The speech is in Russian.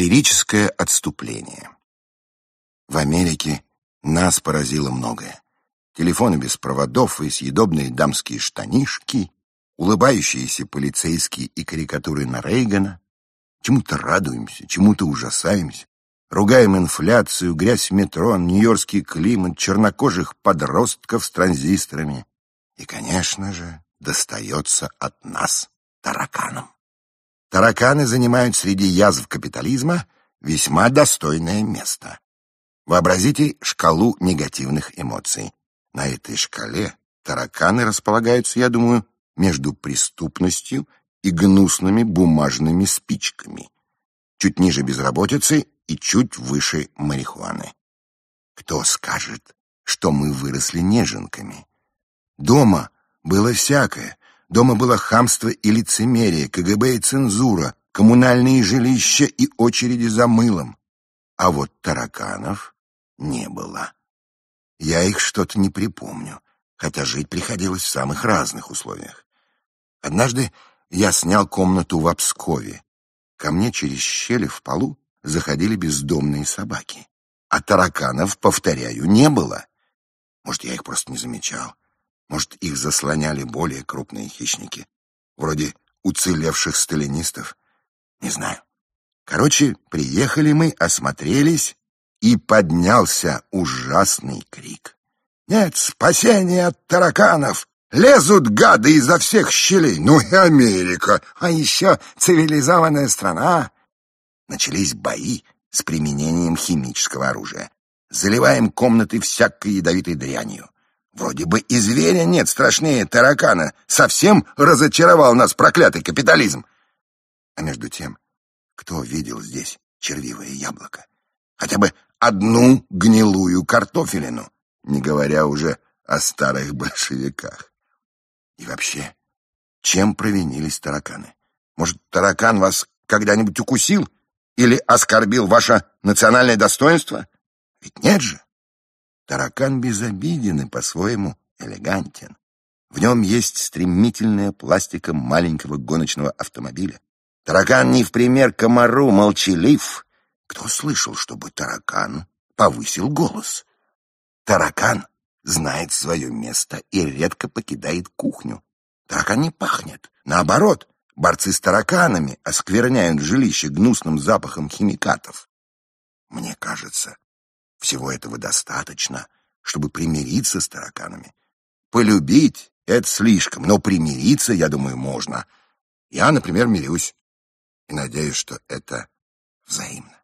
Лирическое отступление. В Америке нас поразило многое. Телефоны без проводов и съедобные дамские штанишки, улыбающиеся полицейские и карикатуры на Рейгана. Чему-то радуемся, чему-то ужасаемся. Ругаем инфляцию, грязь метро, нью-йоркский климат, чернокожих подростков с транзисторами. И, конечно же, достается от нас тараканам. Тараканы занимают среди язв капитализма весьма достойное место. Вообразите шкалу негативных эмоций. На этой шкале тараканы располагаются, я думаю, между преступностью и гнусными бумажными спичками. Чуть ниже безработицы и чуть выше марихуаны. Кто скажет, что мы выросли неженками? Дома было всякое. Дома было хамство и лицемерие, КГБ и цензура, коммунальные жилища и очереди за мылом. А вот тараканов не было. Я их что-то не припомню, хотя жить приходилось в самых разных условиях. Однажды я снял комнату в Обскове. Ко мне через щели в полу заходили бездомные собаки. А тараканов, повторяю, не было. Может, я их просто не замечал. Может, их заслоняли более крупные хищники, вроде уцелевших сталинистов? Не знаю. Короче, приехали мы, осмотрелись, и поднялся ужасный крик. «Нет спасения от тараканов! Лезут гады изо всех щелей! Ну и Америка! А еще цивилизованная страна!» Начались бои с применением химического оружия. Заливаем комнаты всякой ядовитой дрянью. Вроде бы и зверя нет страшнее таракана. Совсем разочаровал нас проклятый капитализм. А между тем, кто видел здесь червивое яблоко? Хотя бы одну гнилую картофелину, не говоря уже о старых большевиках. И вообще, чем провинились тараканы? Может, таракан вас когда-нибудь укусил или оскорбил ваше национальное достоинство? Ведь нет же. Таракан безобиден и по-своему элегантен. В нем есть стремительная пластика маленького гоночного автомобиля. Таракан не в пример комару молчалив. Кто слышал, чтобы таракан повысил голос? Таракан знает свое место и редко покидает кухню. Таракан не пахнет. Наоборот, борцы с тараканами оскверняют жилище гнусным запахом химикатов. Мне кажется, всего этого достаточно, чтобы примириться с тараканами. Полюбить — это слишком, но примириться, я думаю, можно. Я, например, мирюсь и надеюсь, что это взаимно.